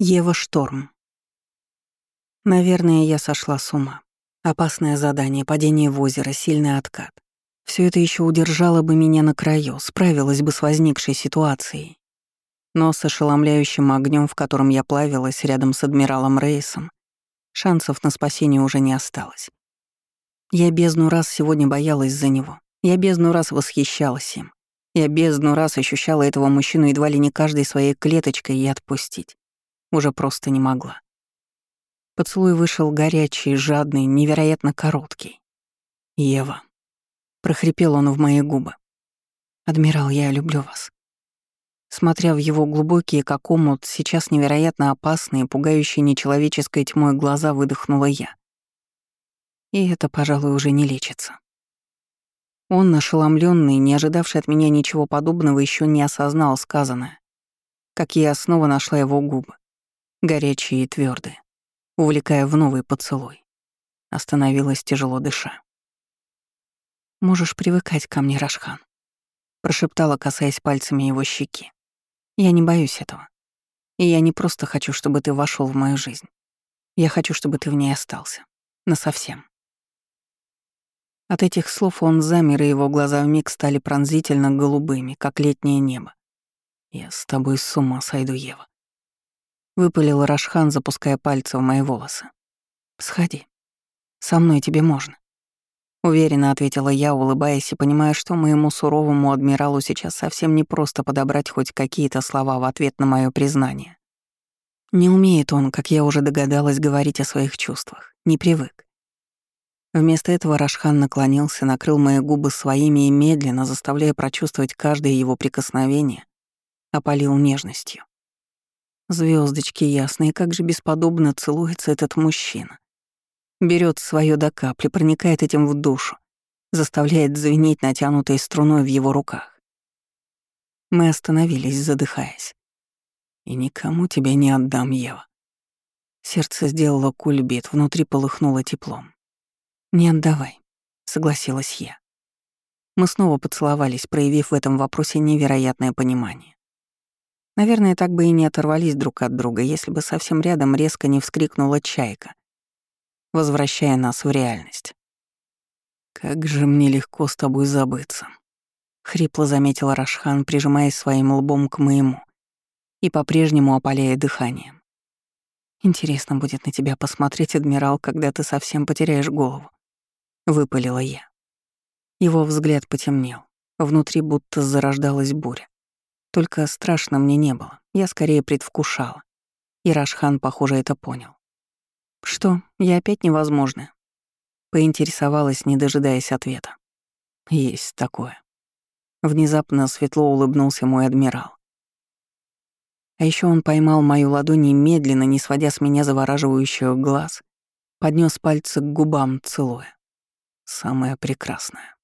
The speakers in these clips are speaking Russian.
Ева Шторм. Наверное, я сошла с ума. Опасное задание, падение в озеро, сильный откат. Все это еще удержало бы меня на краю, справилась бы с возникшей ситуацией. Но с ошеломляющим огнем, в котором я плавилась рядом с адмиралом Рейсом, шансов на спасение уже не осталось. Я бездну раз сегодня боялась за него. Я бездну раз восхищалась им. Я бездну раз ощущала этого мужчину едва ли не каждой своей клеточкой и отпустить уже просто не могла. Поцелуй вышел горячий, жадный, невероятно короткий. «Ева», — прохрипел он в мои губы. «Адмирал, я люблю вас». Смотря в его глубокие, как омут, сейчас невероятно опасные, пугающие нечеловеческой тьмой глаза, выдохнула я. И это, пожалуй, уже не лечится. Он, ошеломленный, не ожидавший от меня ничего подобного, еще не осознал сказанное, как я снова нашла его губы горячие и твердые, увлекая в новый поцелуй. Остановилась тяжело дыша. «Можешь привыкать ко мне, Рашхан», — прошептала, касаясь пальцами его щеки. «Я не боюсь этого. И я не просто хочу, чтобы ты вошел в мою жизнь. Я хочу, чтобы ты в ней остался. Насовсем». От этих слов он замер, и его глаза вмиг стали пронзительно голубыми, как летнее небо. «Я с тобой с ума сойду, Ева. Выпалил Рашхан, запуская пальцы в мои волосы. «Сходи. Со мной тебе можно». Уверенно ответила я, улыбаясь и понимая, что моему суровому адмиралу сейчас совсем не просто подобрать хоть какие-то слова в ответ на мое признание. Не умеет он, как я уже догадалась, говорить о своих чувствах. Не привык. Вместо этого Рашхан наклонился, накрыл мои губы своими и медленно, заставляя прочувствовать каждое его прикосновение, опалил нежностью. Звездочки ясные, как же бесподобно целуется этот мужчина. Берет свое до капли, проникает этим в душу, заставляет звенеть натянутой струной в его руках. Мы остановились, задыхаясь. «И никому тебя не отдам, Ева». Сердце сделало кульбит, внутри полыхнуло теплом. «Не отдавай», — согласилась я. Мы снова поцеловались, проявив в этом вопросе невероятное понимание. Наверное, так бы и не оторвались друг от друга, если бы совсем рядом резко не вскрикнула чайка, возвращая нас в реальность. «Как же мне легко с тобой забыться», — хрипло заметил Рашхан, прижимаясь своим лбом к моему и по-прежнему опаляя дыханием. «Интересно будет на тебя посмотреть, адмирал, когда ты совсем потеряешь голову», — выпалила я. Его взгляд потемнел, внутри будто зарождалась буря. Только страшно мне не было, я скорее предвкушала. И Рашхан, похоже, это понял. «Что, я опять невозможная?» Поинтересовалась, не дожидаясь ответа. «Есть такое». Внезапно светло улыбнулся мой адмирал. А еще он поймал мою ладонь и медленно, не сводя с меня завораживающих глаз, поднес пальцы к губам, целуя. Самое прекрасное.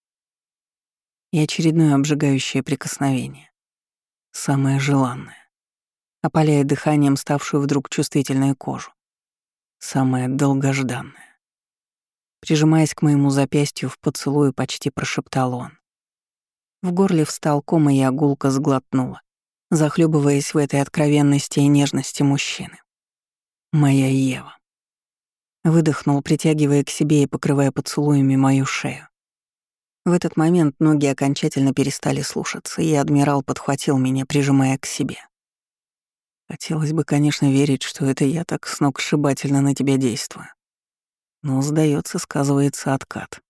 И очередное обжигающее прикосновение самое желанное, опаляя дыханием ставшую вдруг чувствительную кожу, самое долгожданное. Прижимаясь к моему запястью в поцелую, почти прошептал он. В горле встал ком, и я гулко сглотнула, захлебываясь в этой откровенности и нежности мужчины. «Моя Ева». Выдохнул, притягивая к себе и покрывая поцелуями мою шею. В этот момент ноги окончательно перестали слушаться, и адмирал подхватил меня, прижимая к себе. Хотелось бы, конечно, верить, что это я так сногсшибательно на тебя действую. Но, сдается, сказывается откат.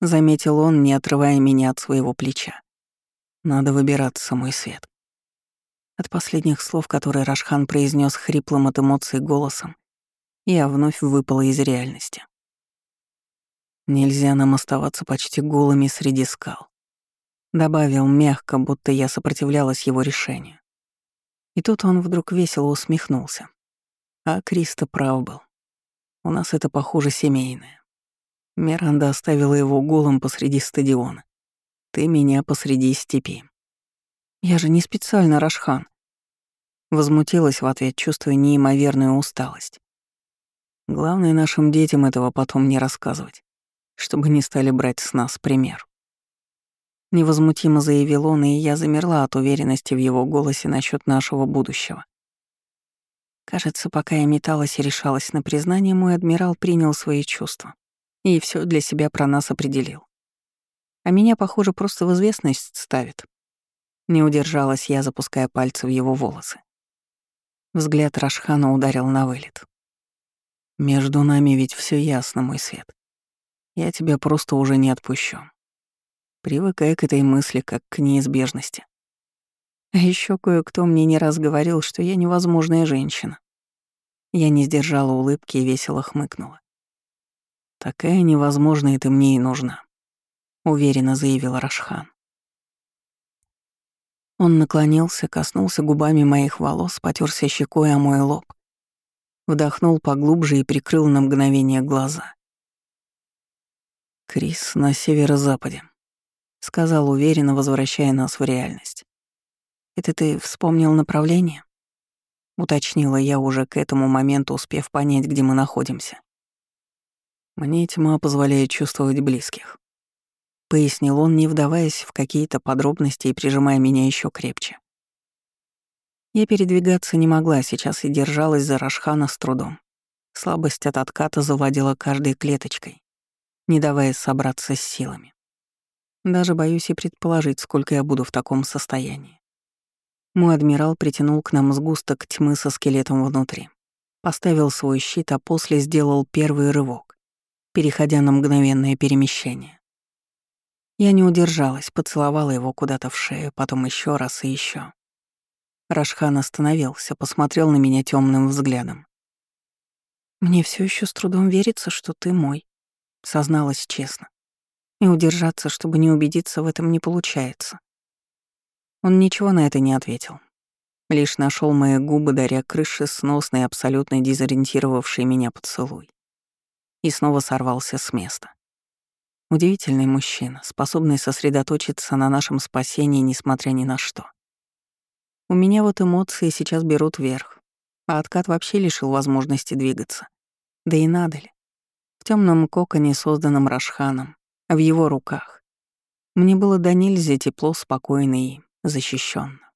Заметил он, не отрывая меня от своего плеча. Надо выбираться, мой свет. От последних слов, которые Рашхан произнес хриплым от эмоций голосом, я вновь выпала из реальности. Нельзя нам оставаться почти голыми среди скал. Добавил мягко, будто я сопротивлялась его решению. И тут он вдруг весело усмехнулся. А Криста прав был. У нас это, похоже, семейное. Миранда оставила его голым посреди стадиона. Ты меня посреди степи. Я же не специально, Рашхан. Возмутилась в ответ, чувствуя неимоверную усталость. Главное нашим детям этого потом не рассказывать чтобы не стали брать с нас пример. Невозмутимо заявил он, и я замерла от уверенности в его голосе насчет нашего будущего. Кажется, пока я металась и решалась на признание, мой адмирал принял свои чувства и все для себя про нас определил. А меня, похоже, просто в известность ставит. Не удержалась я, запуская пальцы в его волосы. Взгляд Рашхана ударил на вылет. «Между нами ведь все ясно, мой свет. Я тебя просто уже не отпущу. Привыкай к этой мысли, как к неизбежности. А еще кое-кто мне не раз говорил, что я невозможная женщина. Я не сдержала улыбки и весело хмыкнула. «Такая невозможная ты мне и нужна», — уверенно заявил Рашхан. Он наклонился, коснулся губами моих волос, потерся щекой о мой лоб, вдохнул поглубже и прикрыл на мгновение глаза. «Крис на северо-западе», — сказал уверенно, возвращая нас в реальность. «Это ты вспомнил направление?» — уточнила я уже к этому моменту, успев понять, где мы находимся. «Мне тьма позволяет чувствовать близких», — пояснил он, не вдаваясь в какие-то подробности и прижимая меня еще крепче. Я передвигаться не могла сейчас и держалась за Рашхана с трудом. Слабость от отката завладела каждой клеточкой, не давая собраться с силами. Даже боюсь и предположить, сколько я буду в таком состоянии. Мой адмирал притянул к нам сгусток тьмы со скелетом внутри. Поставил свой щит, а после сделал первый рывок, переходя на мгновенное перемещение. Я не удержалась, поцеловала его куда-то в шею, потом еще раз и еще. Рашхан остановился, посмотрел на меня темным взглядом. «Мне все еще с трудом верится, что ты мой», — созналась честно. И удержаться, чтобы не убедиться в этом, не получается. Он ничего на это не ответил. Лишь нашел мои губы, даря крыши сносный, абсолютно дезориентировавший меня поцелуй. И снова сорвался с места. Удивительный мужчина, способный сосредоточиться на нашем спасении, несмотря ни на что. У меня вот эмоции сейчас берут верх, а откат вообще лишил возможности двигаться. Да и надо ли? Темном коконе, созданном Рашханом, в его руках. Мне было до нельзя тепло, спокойно и защищенно.